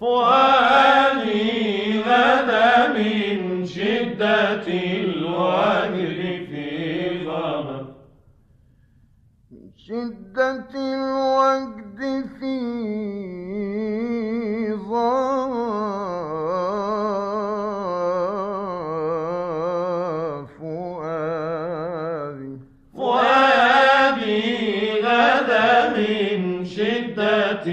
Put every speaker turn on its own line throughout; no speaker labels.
فؤادي غدا من شدة الوجد في ظما
شدة الوجد في ظا فؤادي
فؤادي غدا من شدة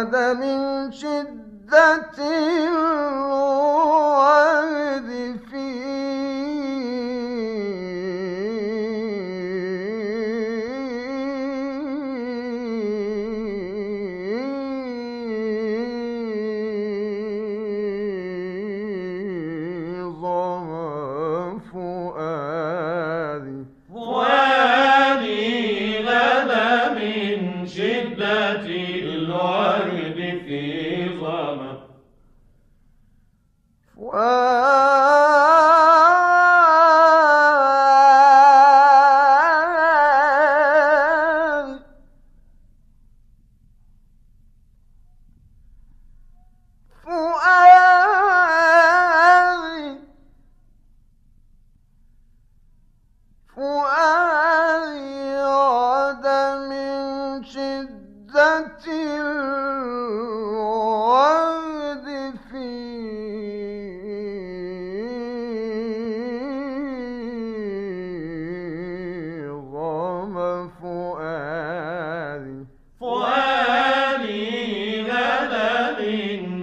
غدا من شدة الوعد
الورد في ظمأ.
فؤادي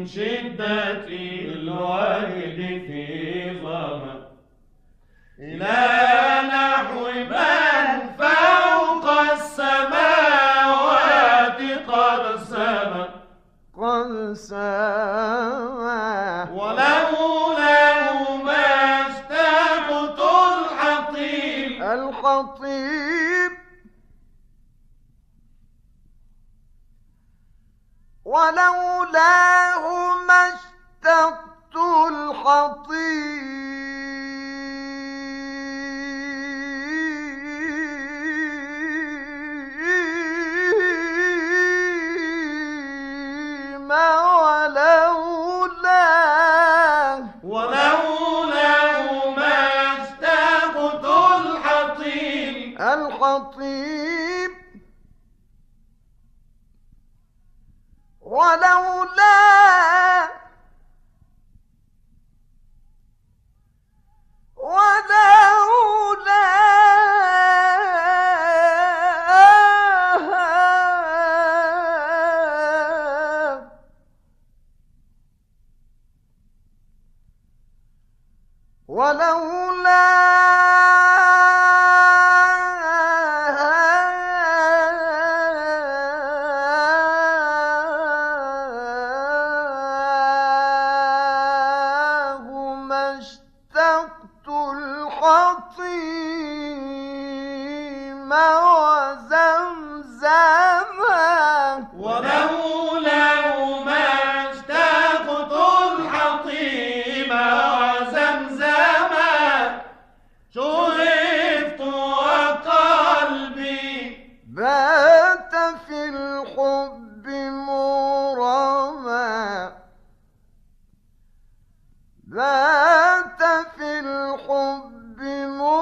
شدة
الورد في ظمأ. إلى نحو من فوق السماوات قد سمأ.
قد سما
ولولا ما اشتقت الحطيم
الخطيب. ولولاه ما اشتقت الحطيم
ولولا
بات في الحب مرما بات في الحب مرما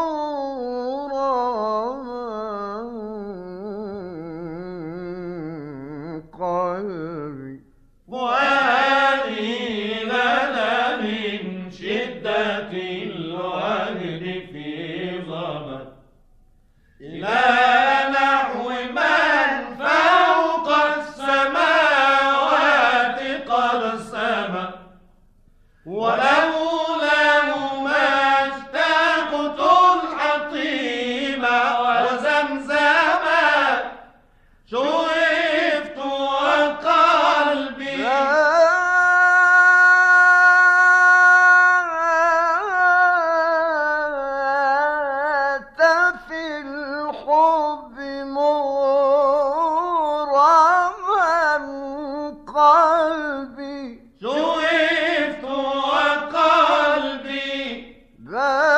قلبي.
لنا من شدة Good.